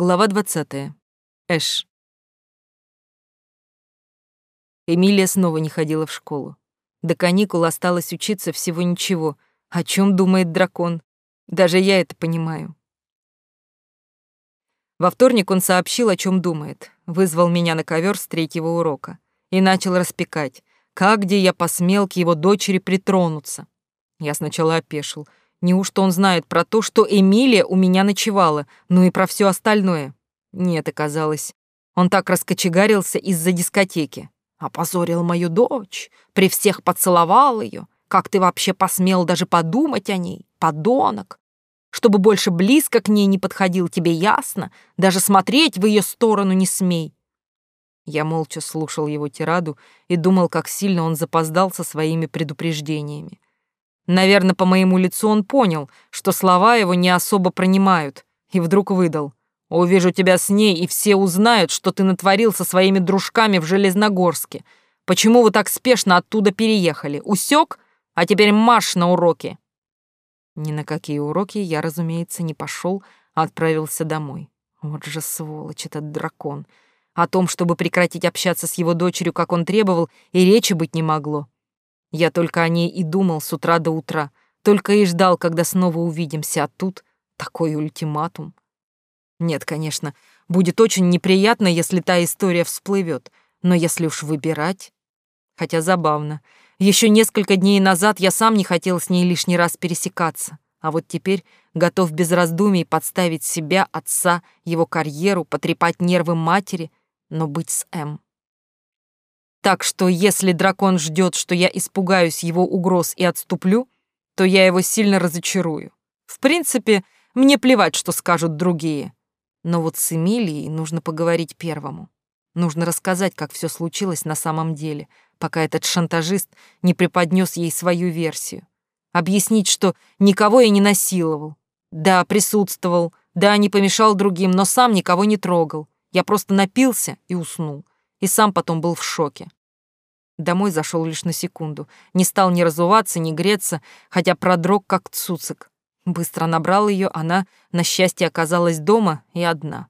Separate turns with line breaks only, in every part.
Глава 20. Эш. Эмилия снова не ходила в школу. До каникул осталось учиться всего ничего. О чем думает дракон? Даже я это понимаю. Во вторник он сообщил, о чем думает. Вызвал меня на ковер с третьего урока и начал распекать, как где я посмел к его дочери притронуться. Я сначала опешил — Неужто он знает про то, что Эмилия у меня ночевала, ну и про все остальное? Нет, оказалось. Он так раскочегарился из-за дискотеки. Опозорил мою дочь, при всех поцеловал ее. Как ты вообще посмел даже подумать о ней, подонок? Чтобы больше близко к ней не подходил, тебе ясно? Даже смотреть в ее сторону не смей. Я молча слушал его тираду и думал, как сильно он запоздал со своими предупреждениями. Наверное, по моему лицу он понял, что слова его не особо принимают, и вдруг выдал. «Увижу тебя с ней, и все узнают, что ты натворил со своими дружками в Железногорске. Почему вы так спешно оттуда переехали? Усек? А теперь марш на уроки!» Ни на какие уроки я, разумеется, не пошел, а отправился домой. Вот же сволочь этот дракон. О том, чтобы прекратить общаться с его дочерью, как он требовал, и речи быть не могло. Я только о ней и думал с утра до утра, только и ждал, когда снова увидимся, а тут такой ультиматум. Нет, конечно, будет очень неприятно, если та история всплывет, но если уж выбирать... Хотя забавно. Еще несколько дней назад я сам не хотел с ней лишний раз пересекаться, а вот теперь готов без раздумий подставить себя, отца, его карьеру, потрепать нервы матери, но быть с М. Так что если дракон ждет, что я испугаюсь его угроз и отступлю, то я его сильно разочарую. В принципе, мне плевать, что скажут другие. Но вот с Эмилией нужно поговорить первому. Нужно рассказать, как все случилось на самом деле, пока этот шантажист не преподнес ей свою версию. Объяснить, что никого я не насиловал. Да, присутствовал, да, не помешал другим, но сам никого не трогал. Я просто напился и уснул и сам потом был в шоке. Домой зашел лишь на секунду. Не стал ни разуваться, ни греться, хотя продрог как цуцик. Быстро набрал ее, она, на счастье, оказалась дома и одна.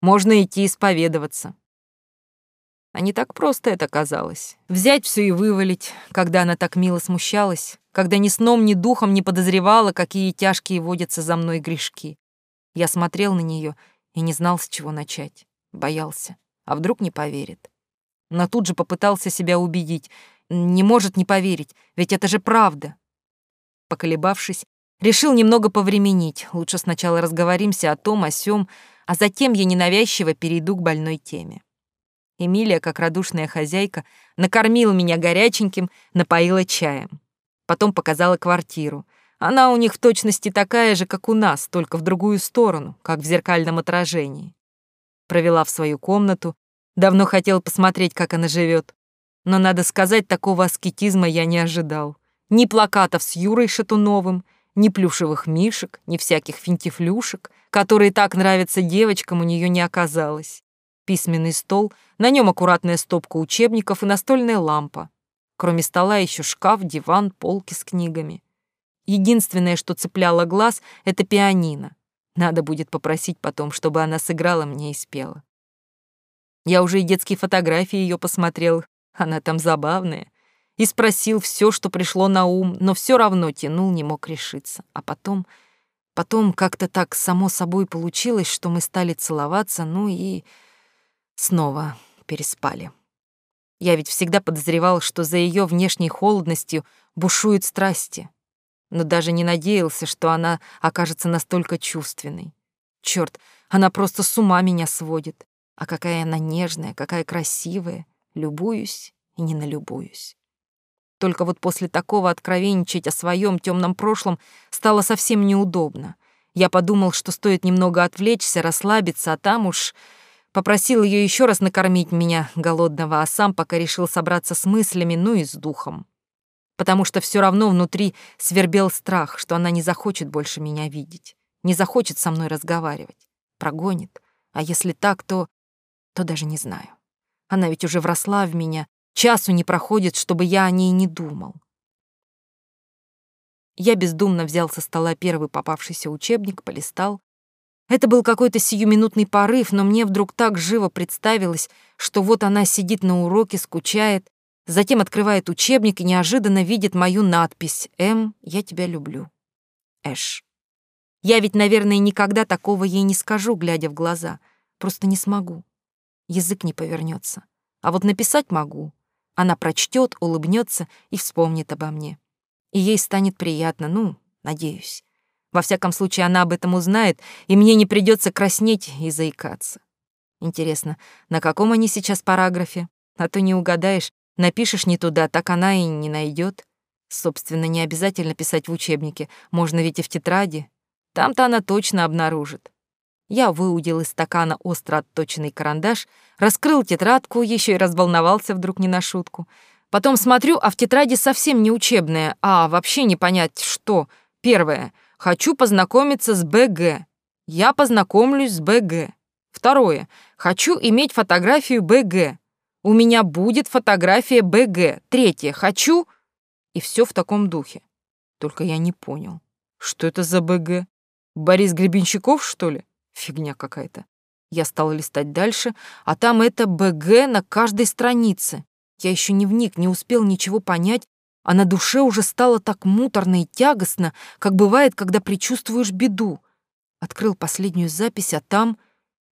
Можно идти исповедоваться. А не так просто это казалось. Взять все и вывалить, когда она так мило смущалась, когда ни сном, ни духом не подозревала, какие тяжкие водятся за мной грешки. Я смотрел на нее и не знал, с чего начать. Боялся а вдруг не поверит. Но тут же попытался себя убедить. Не может не поверить, ведь это же правда. Поколебавшись, решил немного повременить. Лучше сначала разговоримся о том, о сём, а затем я ненавязчиво перейду к больной теме. Эмилия, как радушная хозяйка, накормила меня горяченьким, напоила чаем. Потом показала квартиру. Она у них в точности такая же, как у нас, только в другую сторону, как в зеркальном отражении провела в свою комнату. Давно хотел посмотреть, как она живет. Но, надо сказать, такого аскетизма я не ожидал. Ни плакатов с Юрой Шатуновым, ни плюшевых мишек, ни всяких финтифлюшек, которые так нравятся девочкам, у нее не оказалось. Письменный стол, на нем аккуратная стопка учебников и настольная лампа. Кроме стола еще шкаф, диван, полки с книгами. Единственное, что цепляло глаз, это пианино. Надо будет попросить потом, чтобы она сыграла мне и спела. Я уже и детские фотографии ее посмотрел, она там забавная. И спросил все, что пришло на ум, но все равно тянул, не мог решиться. А потом, потом как-то так само собой получилось, что мы стали целоваться, ну и снова переспали. Я ведь всегда подозревал, что за ее внешней холодностью бушуют страсти но даже не надеялся, что она окажется настолько чувственной. Черт, она просто с ума меня сводит. А какая она нежная, какая красивая. Любуюсь и не налюбуюсь. Только вот после такого откровенничать о своем темном прошлом стало совсем неудобно. Я подумал, что стоит немного отвлечься, расслабиться, а там уж попросил ее еще раз накормить меня, голодного, а сам пока решил собраться с мыслями, ну и с духом потому что все равно внутри свербел страх, что она не захочет больше меня видеть, не захочет со мной разговаривать, прогонит. А если так, то... то даже не знаю. Она ведь уже вросла в меня, часу не проходит, чтобы я о ней не думал. Я бездумно взял со стола первый попавшийся учебник, полистал. Это был какой-то сиюминутный порыв, но мне вдруг так живо представилось, что вот она сидит на уроке, скучает, затем открывает учебник и неожиданно видит мою надпись «М, я тебя люблю». Эш. Я ведь, наверное, никогда такого ей не скажу, глядя в глаза. Просто не смогу. Язык не повернется. А вот написать могу. Она прочтет, улыбнется и вспомнит обо мне. И ей станет приятно, ну, надеюсь. Во всяком случае, она об этом узнает, и мне не придется краснеть и заикаться. Интересно, на каком они сейчас параграфе? А то не угадаешь, напишешь не туда, так она и не найдет. Собственно, не обязательно писать в учебнике, можно ведь и в тетради. Там-то она точно обнаружит. Я выудил из стакана остро отточенный карандаш, раскрыл тетрадку, еще и разволновался вдруг не на шутку. Потом смотрю, а в тетради совсем не учебная, а вообще не понять, что. Первое. Хочу познакомиться с БГ. Я познакомлюсь с БГ. Второе. Хочу иметь фотографию БГ. У меня будет фотография БГ. Третье. Хочу... И все в таком духе. Только я не понял. Что это за БГ? Борис Гребенщиков, что ли? Фигня какая-то. Я стал листать дальше, а там это БГ на каждой странице. Я еще не вник, не успел ничего понять, а на душе уже стало так муторно и тягостно, как бывает, когда предчувствуешь беду. Открыл последнюю запись, а там...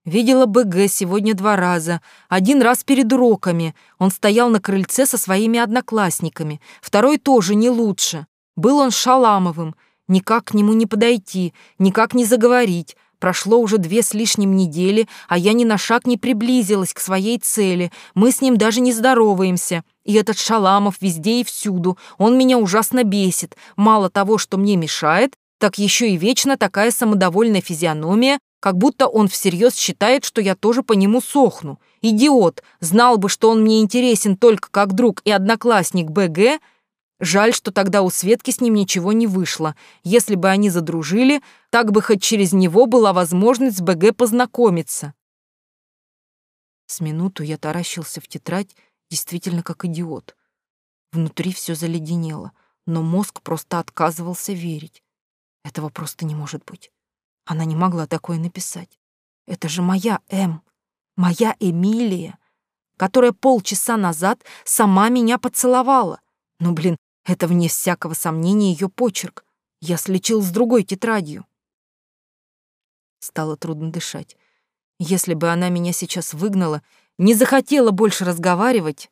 Видела БГ сегодня два раза. Один раз перед уроками. Он стоял на крыльце со своими одноклассниками. Второй тоже не лучше. Был он шаламовым. Никак к нему не подойти, никак не заговорить. Прошло уже две с лишним недели, а я ни на шаг не приблизилась к своей цели. Мы с ним даже не здороваемся. И этот Шаламов везде и всюду. Он меня ужасно бесит. Мало того, что мне мешает, так еще и вечно такая самодовольная физиономия, как будто он всерьез считает, что я тоже по нему сохну. Идиот! Знал бы, что он мне интересен только как друг и одноклассник БГ. Жаль, что тогда у Светки с ним ничего не вышло. Если бы они задружили, так бы хоть через него была возможность с БГ познакомиться. С минуту я таращился в тетрадь, действительно как идиот. Внутри все заледенело, но мозг просто отказывался верить. Этого просто не может быть. Она не могла такое написать. Это же моя М, моя Эмилия, которая полчаса назад сама меня поцеловала. Ну, блин, это, вне всякого сомнения, ее почерк. Я слечил с другой тетрадью. Стало трудно дышать. Если бы она меня сейчас выгнала, не захотела больше разговаривать,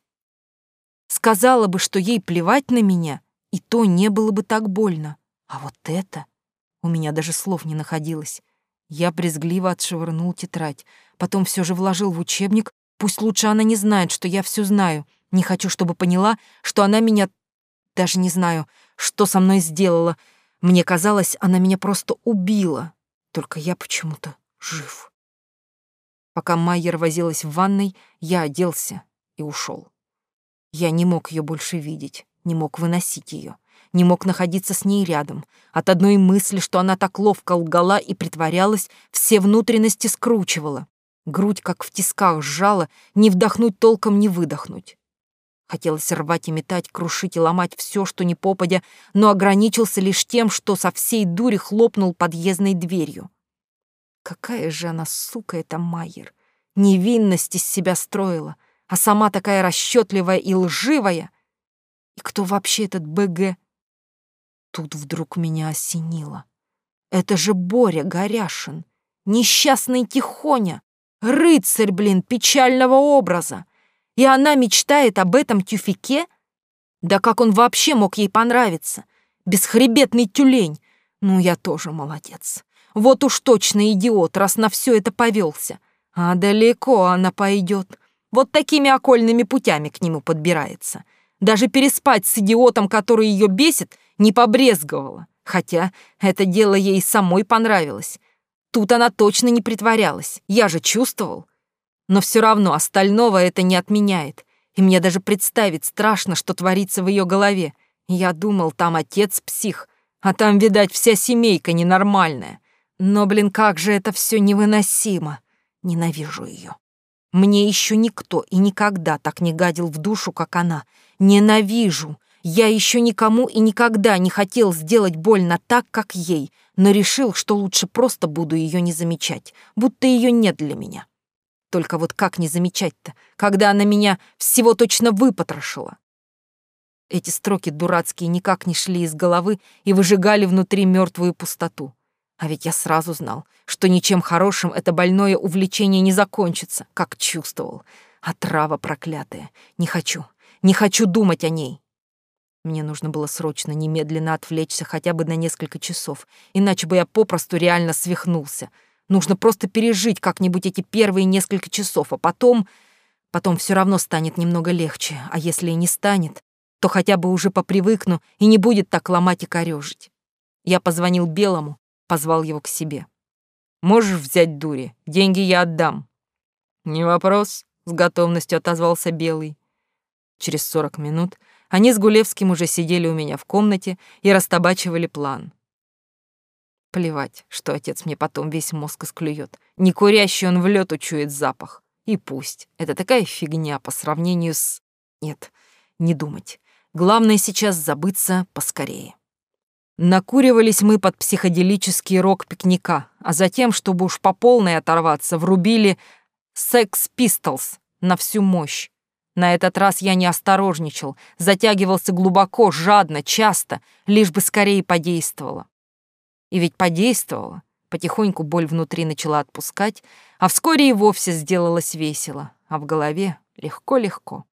сказала бы, что ей плевать на меня, и то не было бы так больно. А вот это... У меня даже слов не находилось. Я брезгливо отшвырнул тетрадь, потом все же вложил в учебник. Пусть лучше она не знает, что я все знаю. Не хочу, чтобы поняла, что она меня... Даже не знаю, что со мной сделала. Мне казалось, она меня просто убила. Только я почему-то жив. Пока Майер возилась в ванной, я оделся и ушел. Я не мог ее больше видеть, не мог выносить ее, не мог находиться с ней рядом. От одной мысли, что она так ловко лгала и притворялась, все внутренности скручивала. Грудь, как в тисках, сжала, не вдохнуть толком, не выдохнуть. Хотелось рвать и метать, крушить и ломать все, что не попадя, но ограничился лишь тем, что со всей дури хлопнул подъездной дверью. Какая же она, сука, эта Майер. Невинность из себя строила, а сама такая расчетливая и лживая. И кто вообще этот БГ? Тут вдруг меня осенило. Это же Боря Горяшин, несчастный Тихоня, рыцарь, блин, печального образа. И она мечтает об этом тюфике? Да как он вообще мог ей понравиться? Бесхребетный тюлень. Ну, я тоже молодец. Вот уж точно идиот, раз на все это повелся. А далеко она пойдет. Вот такими окольными путями к нему подбирается. Даже переспать с идиотом, который ее бесит, не побрезговала. Хотя это дело ей самой понравилось. Тут она точно не притворялась, я же чувствовал. Но все равно остального это не отменяет. И мне даже представить страшно, что творится в ее голове. Я думал, там отец псих, а там, видать, вся семейка ненормальная. Но, блин, как же это все невыносимо. Ненавижу ее. Мне еще никто и никогда так не гадил в душу, как она. Ненавижу. Я еще никому и никогда не хотел сделать больно так, как ей. но решил, что лучше просто буду ее не замечать, будто ее нет для меня. Только вот как не замечать-то, когда она меня всего точно выпотрошила? Эти строки дурацкие никак не шли из головы и выжигали внутри мертвую пустоту. А ведь я сразу знал, что ничем хорошим это больное увлечение не закончится, как чувствовал. А трава проклятая. Не хочу, не хочу думать о ней. Мне нужно было срочно, немедленно отвлечься хотя бы на несколько часов, иначе бы я попросту реально свихнулся — Нужно просто пережить как-нибудь эти первые несколько часов, а потом... Потом все равно станет немного легче, а если и не станет, то хотя бы уже попривыкну и не будет так ломать и корёжить. Я позвонил Белому, позвал его к себе. «Можешь взять дури, деньги я отдам». «Не вопрос», — с готовностью отозвался Белый. Через сорок минут они с Гулевским уже сидели у меня в комнате и растабачивали план. Плевать, что отец мне потом весь мозг исклюет. Не курящий он в лёд учует запах. И пусть. Это такая фигня по сравнению с... Нет, не думать. Главное сейчас забыться поскорее. Накуривались мы под психоделический рок пикника, а затем, чтобы уж по полной оторваться, врубили «Секс Pistols» на всю мощь. На этот раз я не осторожничал, затягивался глубоко, жадно, часто, лишь бы скорее подействовало. И ведь подействовало. Потихоньку боль внутри начала отпускать, а вскоре и вовсе сделалось весело, а в голове легко-легко.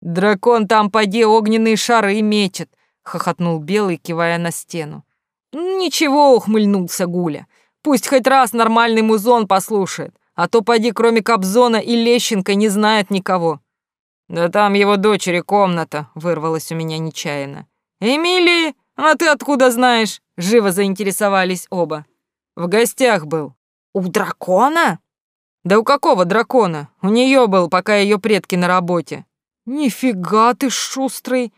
«Дракон там, поди, огненные шары метит!» — хохотнул Белый, кивая на стену. «Ничего», — ухмыльнулся Гуля. «Пусть хоть раз нормальный музон послушает, а то, поди, кроме Кобзона и Лещенко не знает никого». «Да там его дочери комната», — вырвалось у меня нечаянно. «Эмилии, а ты откуда знаешь?» Живо заинтересовались оба. В гостях был. У дракона? Да у какого дракона? У нее был, пока ее предки на работе. Нифига ты шустрый.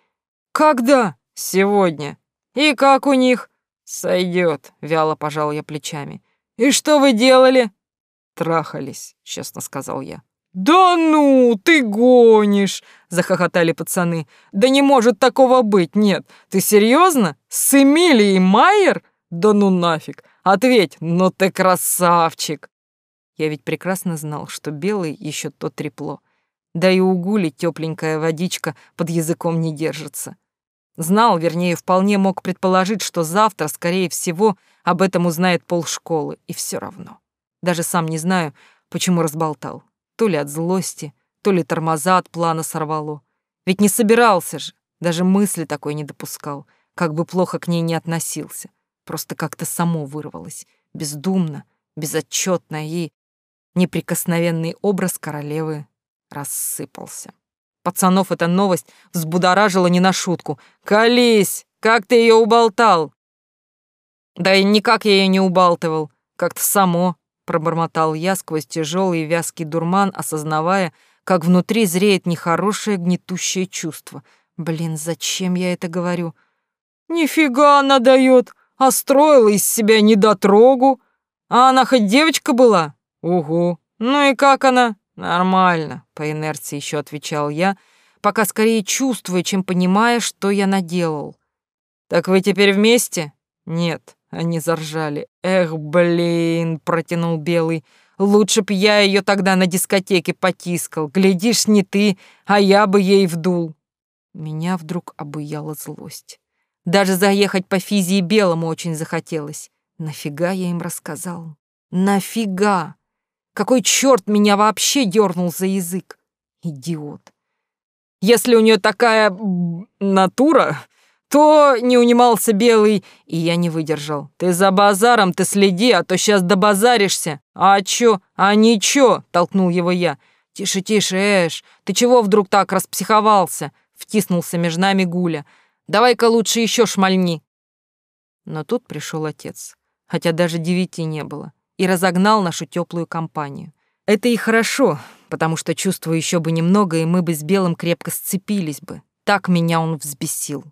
Когда? Сегодня. И как у них? Сойдет, вяло пожал я плечами. И что вы делали? Трахались, честно сказал я. «Да ну, ты гонишь!» — захохотали пацаны. «Да не может такого быть, нет. Ты серьезно? С Эмилией Майер? Да ну нафиг! Ответь, ну ты красавчик!» Я ведь прекрасно знал, что белый еще то трепло. Да и у Гули тепленькая водичка под языком не держится. Знал, вернее, вполне мог предположить, что завтра, скорее всего, об этом узнает полшколы, и все равно. Даже сам не знаю, почему разболтал. То ли от злости, то ли тормоза от плана сорвало. Ведь не собирался же, даже мысли такой не допускал, как бы плохо к ней не относился. Просто как-то само вырвалось, бездумно, безотчетно, и неприкосновенный образ королевы рассыпался. Пацанов эта новость взбудоражила не на шутку. «Колись! Как ты ее уболтал?» «Да и никак я ее не убалтывал. Как-то само пробормотал я сквозь тяжелый вязкий дурман, осознавая, как внутри зреет нехорошее гнетущее чувство. Блин, зачем я это говорю? Нифига она дает, а строила из себя недотрогу. А она хоть девочка была? Угу. Ну и как она? Нормально, по инерции еще отвечал я, пока скорее чувствуя, чем понимая, что я наделал. Так вы теперь вместе? Нет. Они заржали. «Эх, блин!» — протянул Белый. «Лучше б я ее тогда на дискотеке потискал. Глядишь, не ты, а я бы ей вдул». Меня вдруг обуяла злость. Даже заехать по физии Белому очень захотелось. Нафига я им рассказал? Нафига? Какой черт меня вообще дернул за язык? Идиот. Если у нее такая натура, то не унимался Белый, и я не выдержал. Ты за базаром ты следи, а то сейчас добазаришься. А чё? А ничего, толкнул его я. Тише, тише, Эш, ты чего вдруг так распсиховался? Втиснулся между нами Гуля. Давай-ка лучше еще шмальни. Но тут пришел отец, хотя даже девяти не было, и разогнал нашу теплую компанию. Это и хорошо, потому что чувствую еще бы немного, и мы бы с Белым крепко сцепились бы. Так меня он взбесил.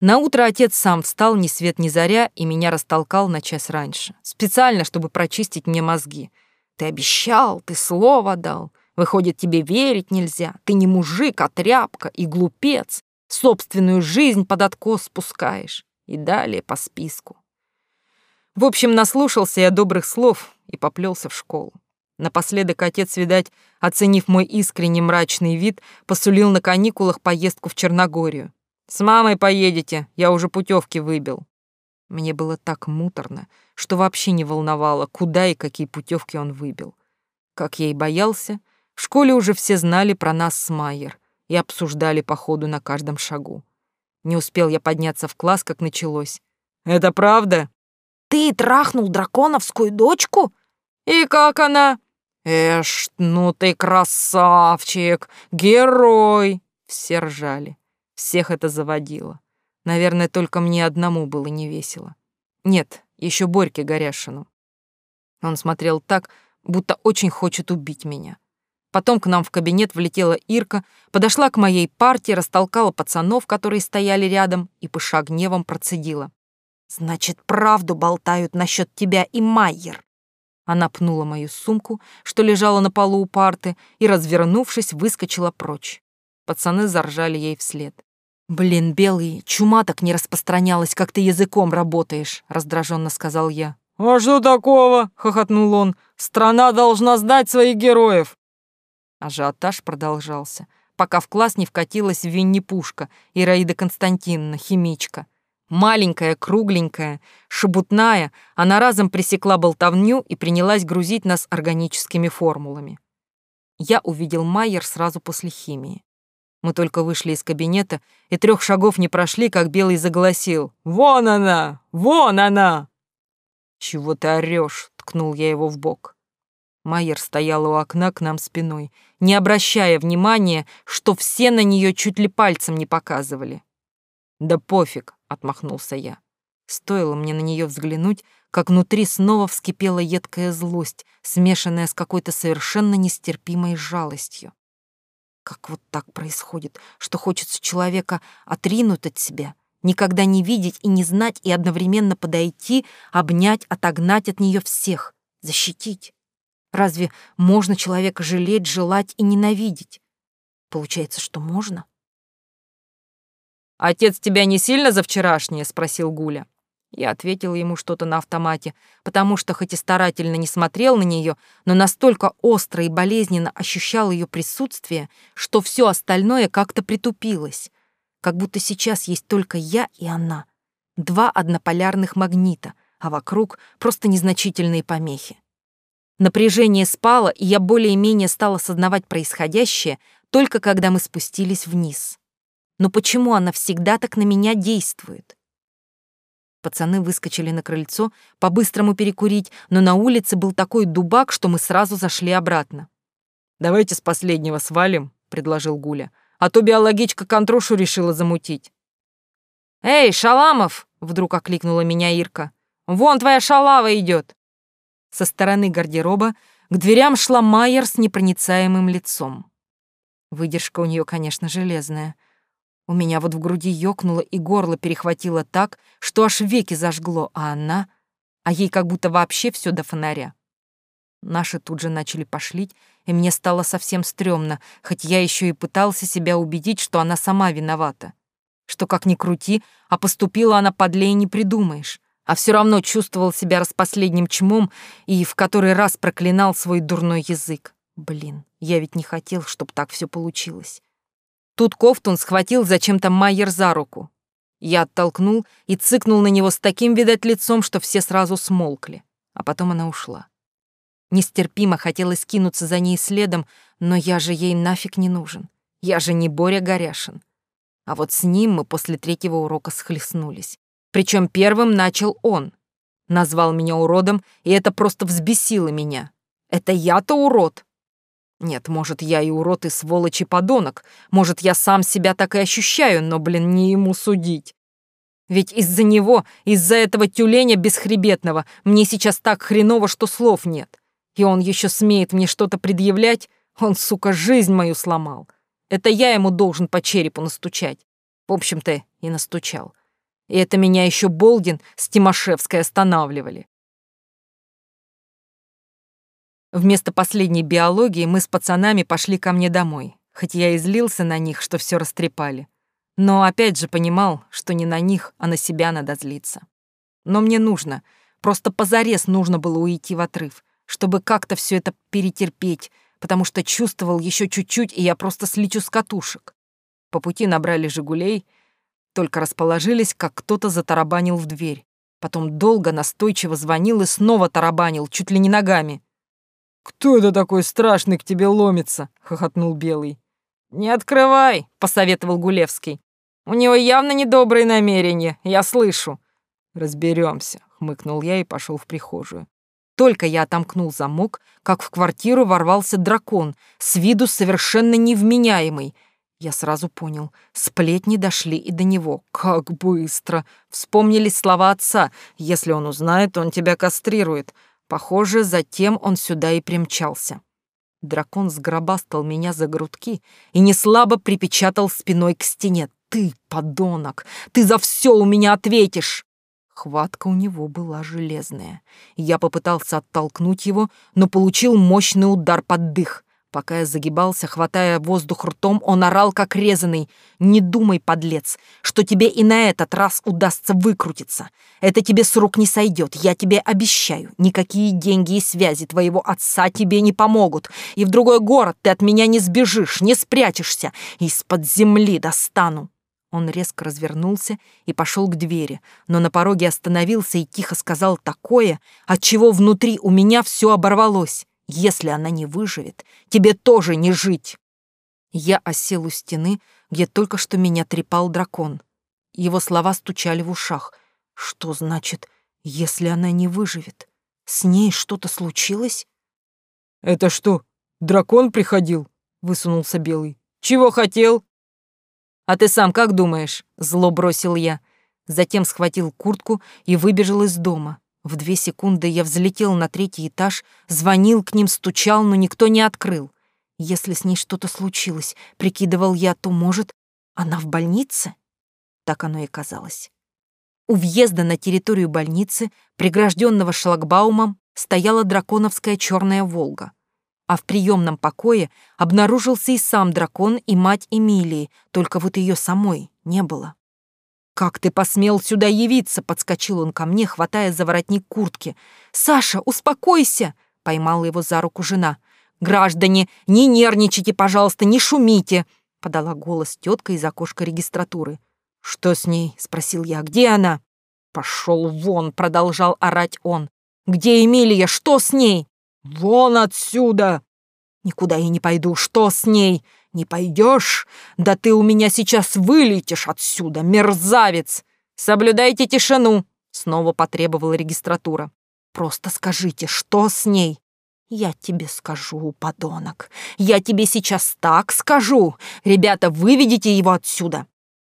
На утро отец сам встал ни свет ни заря и меня растолкал на час раньше, специально, чтобы прочистить мне мозги. Ты обещал, ты слово дал. Выходит, тебе верить нельзя. Ты не мужик, а тряпка и глупец. Собственную жизнь под откос спускаешь. И далее по списку. В общем, наслушался я добрых слов и поплелся в школу. Напоследок отец, видать, оценив мой искренне мрачный вид, посулил на каникулах поездку в Черногорию. «С мамой поедете, я уже путевки выбил». Мне было так муторно, что вообще не волновало, куда и какие путевки он выбил. Как я и боялся, в школе уже все знали про нас с Майер и обсуждали по ходу на каждом шагу. Не успел я подняться в класс, как началось. «Это правда?»
Ты трахнул драконовскую дочку?
И как она? Эш, ну ты красавчик, герой. Все ржали. Всех это заводило. Наверное, только мне одному было не весело. Нет, еще Борьке Горяшину. Он смотрел так, будто очень хочет убить меня. Потом к нам в кабинет влетела Ирка, подошла к моей партии, растолкала пацанов, которые стояли рядом, и пыша гневом процедила.
Значит, правду болтают насчет тебя и Майер.
Она пнула мою сумку, что лежала на полу у парты, и, развернувшись, выскочила прочь. Пацаны заржали ей вслед. «Блин, белый, чума так не распространялась, как ты языком работаешь», — раздраженно сказал я.
«А что такого?» — хохотнул он. «Страна должна знать своих героев».
Ажиотаж продолжался, пока в класс не вкатилась Винни-Пушка и Раида Константиновна, химичка — Маленькая, кругленькая, шебутная, она разом пресекла болтовню и принялась грузить нас органическими формулами. Я увидел Майер сразу после химии. Мы только вышли из кабинета, и трех шагов не прошли, как Белый заголосил.
«Вон она! Вон она!»
«Чего ты орёшь?» — ткнул я его в бок. Майер стояла у окна к нам спиной, не обращая внимания, что все на нее чуть ли пальцем не показывали. «Да пофиг», — отмахнулся я. Стоило мне на нее взглянуть, как внутри снова вскипела едкая злость, смешанная с какой-то совершенно нестерпимой жалостью. Как вот так происходит, что хочется человека отринуть от себя, никогда не видеть и не знать, и одновременно подойти, обнять, отогнать от нее всех, защитить? Разве можно человека жалеть, желать и ненавидеть? Получается, что можно? «Отец тебя не сильно за вчерашнее?» — спросил Гуля. Я ответил ему что-то на автомате, потому что хоть и старательно не смотрел на нее, но настолько остро и болезненно ощущал ее присутствие, что все остальное как-то притупилось. Как будто сейчас есть только я и она. Два однополярных магнита, а вокруг просто незначительные помехи. Напряжение спало, и я более-менее стал осознавать происходящее, только когда мы спустились вниз. Но почему она всегда так на меня действует? Пацаны выскочили на крыльцо по-быстрому перекурить, но на улице был такой дубак, что мы сразу зашли обратно.
«Давайте с последнего свалим», — предложил Гуля. «А то биологичка контрушу решила замутить».
«Эй, Шаламов!» — вдруг окликнула меня Ирка. «Вон твоя шалава идет!» Со стороны гардероба к дверям шла Майер с непроницаемым лицом. Выдержка у нее, конечно, железная — у меня вот в груди ёкнуло и горло перехватило так, что аж веки зажгло, а она... А ей как будто вообще все до фонаря. Наши тут же начали пошлить, и мне стало совсем стрёмно, хоть я еще и пытался себя убедить, что она сама виновата. Что как ни крути, а поступила она подлее не придумаешь. А все равно чувствовал себя распоследним чмом и в который раз проклинал свой дурной язык. Блин, я ведь не хотел, чтобы так все получилось. Тут Кофтун схватил зачем-то Майер за руку. Я оттолкнул и цыкнул на него с таким, видать, лицом, что все сразу смолкли. А потом она ушла. Нестерпимо хотелось кинуться за ней следом, но я же ей нафиг не нужен. Я же не Боря Горяшин. А вот с ним мы после третьего урока схлестнулись. Причем первым начал он. Назвал меня уродом, и это просто взбесило меня. Это я-то урод. Нет, может, я и урод, и сволочь, и подонок. Может, я сам себя так и ощущаю, но, блин, не ему судить. Ведь из-за него, из-за этого тюленя бесхребетного, мне сейчас так хреново, что слов нет. И он еще смеет мне что-то предъявлять. Он, сука, жизнь мою сломал. Это я ему должен по черепу настучать. В общем-то, и настучал. И это меня еще Болдин с Тимошевской останавливали. Вместо последней биологии мы с пацанами пошли ко мне домой, хоть я и злился на них, что все растрепали. Но опять же понимал, что не на них, а на себя надо злиться. Но мне нужно, просто позарез нужно было уйти в отрыв, чтобы как-то все это перетерпеть, потому что чувствовал еще чуть-чуть, и я просто слечу с катушек. По пути набрали «Жигулей», только расположились, как кто-то затарабанил в дверь. Потом долго настойчиво звонил и снова тарабанил, чуть ли не ногами.
«Кто это такой страшный к тебе ломится?» — хохотнул Белый.
«Не открывай», — посоветовал Гулевский. «У него явно недобрые намерения, я слышу».
Разберемся, хмыкнул я и пошел в прихожую.
Только я отомкнул замок, как в квартиру ворвался дракон, с виду совершенно невменяемый. Я сразу понял, сплетни дошли и до него. Как быстро! Вспомнились слова отца. Если он узнает, он тебя кастрирует. Похоже, затем он сюда и примчался. Дракон сгробастал меня за грудки и неслабо припечатал спиной к стене. «Ты, подонок, ты за все у меня ответишь!» Хватка у него была железная. Я попытался оттолкнуть его, но получил мощный удар под дых. Пока я загибался, хватая воздух ртом, он орал, как резанный. «Не думай, подлец, что тебе и на этот раз удастся выкрутиться. Это тебе с рук не сойдет, я тебе обещаю. Никакие деньги и связи твоего отца тебе не помогут. И в другой город ты от меня не сбежишь, не спрячешься. Из-под земли достану». Он резко развернулся и пошел к двери, но на пороге остановился и тихо сказал такое, от чего внутри у меня все оборвалось. Если она не выживет, тебе тоже не жить. Я осел у стены, где только что меня трепал дракон. Его слова стучали в ушах. Что значит, если она не выживет? С ней что-то случилось?
Это что, дракон приходил? Высунулся Белый. Чего хотел?
А ты сам как думаешь? Зло бросил я. Затем схватил куртку и выбежал из дома. В две секунды я взлетел на третий этаж, звонил к ним, стучал, но никто не открыл. Если с ней что-то случилось, прикидывал я, то, может, она в больнице? Так оно и казалось. У въезда на территорию больницы, прегражденного шлагбаумом, стояла драконовская черная «Волга». А в приемном покое обнаружился и сам дракон, и мать Эмилии, только вот ее самой не было. «Как ты посмел сюда явиться?» — подскочил он ко мне, хватая за воротник куртки. «Саша, успокойся!» — поймала его за руку жена. «Граждане, не нервничайте, пожалуйста, не шумите!» — подала голос тетка из окошка регистратуры. «Что с ней?» — спросил я. «Где она?» «Пошел вон!» — продолжал орать он. «Где Эмилия? Что с ней?»
«Вон отсюда!»
«Никуда я не пойду. Что с ней?» «Не пойдешь? Да ты у меня сейчас вылетишь отсюда, мерзавец! Соблюдайте тишину!» Снова потребовала регистратура. «Просто скажите, что с ней?» «Я тебе скажу, подонок. Я тебе сейчас так скажу. Ребята, выведите его отсюда!»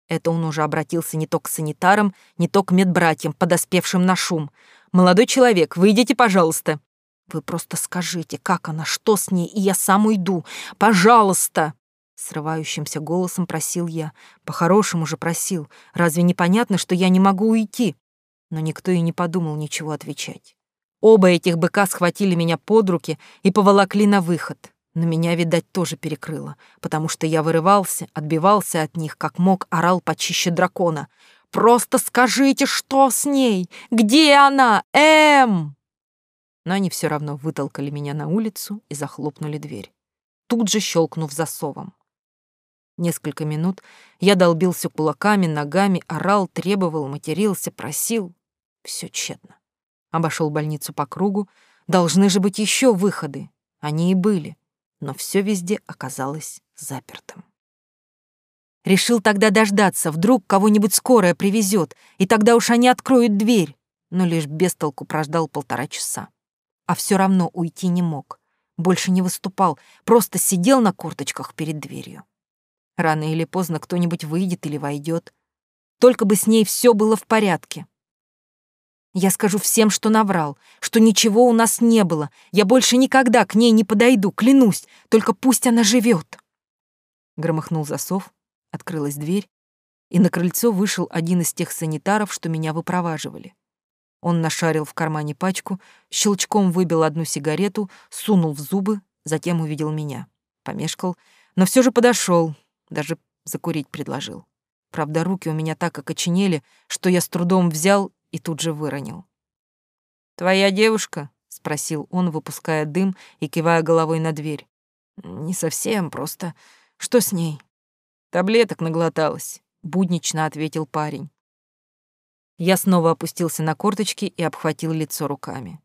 Это он уже обратился не то к санитарам, не то к медбратьям, подоспевшим на шум. «Молодой человек, выйдите, пожалуйста!» «Вы просто скажите, как она, что с ней, и я сам уйду. Пожалуйста!» Срывающимся голосом просил я. По-хорошему же просил. Разве непонятно, что я не могу уйти? Но никто и не подумал ничего отвечать. Оба этих быка схватили меня под руки и поволокли на выход. Но меня, видать, тоже перекрыло, потому что я вырывался, отбивался от них, как мог, орал почище дракона. «Просто скажите, что с ней? Где она? Эм!» Но они все равно вытолкали меня на улицу и захлопнули дверь, тут же щелкнув засовом. Несколько минут я долбился кулаками, ногами, орал, требовал, матерился, просил. Все тщетно. Обошел больницу по кругу. Должны же быть еще выходы. Они и были. Но все везде оказалось запертым. Решил тогда дождаться, вдруг кого-нибудь скорая привезет, и тогда уж они откроют дверь. Но лишь без толку прождал полтора часа. А все равно уйти не мог. Больше не выступал, просто сидел на корточках перед дверью. Рано или поздно кто-нибудь выйдет или войдет. Только бы с ней все было в порядке. Я скажу всем, что наврал, что ничего у нас не было. Я больше никогда к ней не подойду, клянусь. Только пусть она живет. Громыхнул засов, открылась дверь, и на крыльцо вышел один из тех санитаров, что меня выпроваживали. Он нашарил в кармане пачку, щелчком выбил одну сигарету, сунул в зубы, затем увидел меня. Помешкал, но все же подошел, даже закурить предложил.
Правда, руки у меня так окоченели, что я с трудом взял и тут же выронил.
«Твоя девушка?» — спросил он, выпуская дым и кивая головой на дверь.
«Не совсем, просто... Что с ней?»
«Таблеток наглоталась», — буднично ответил парень. Я снова опустился на корточки и обхватил лицо руками.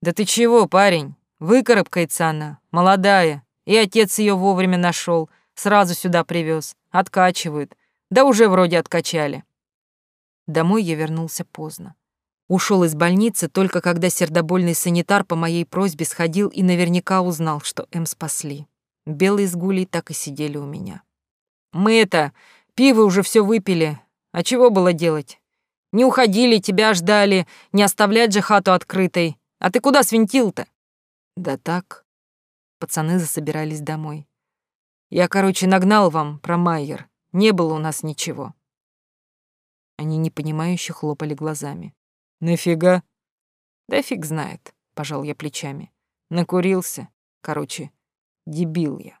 «Да ты чего, парень? Выкарабкается она, молодая, и отец ее вовремя нашел, сразу сюда привез, откачивают, да уже вроде откачали». Домой я вернулся поздно. Ушел из больницы только когда сердобольный санитар по моей просьбе сходил и наверняка узнал, что М спасли. Белые с Гулей так и сидели у меня. «Мы это, пиво уже все выпили. А чего было делать? Не уходили, тебя ждали, не оставлять же хату открытой. А ты куда свинтил-то?» «Да так». Пацаны засобирались домой. «Я, короче, нагнал вам про Майер. Не было у нас ничего». Они непонимающе хлопали глазами. Нафига? Да фиг знает, пожал я плечами. Накурился. Короче, дебил я.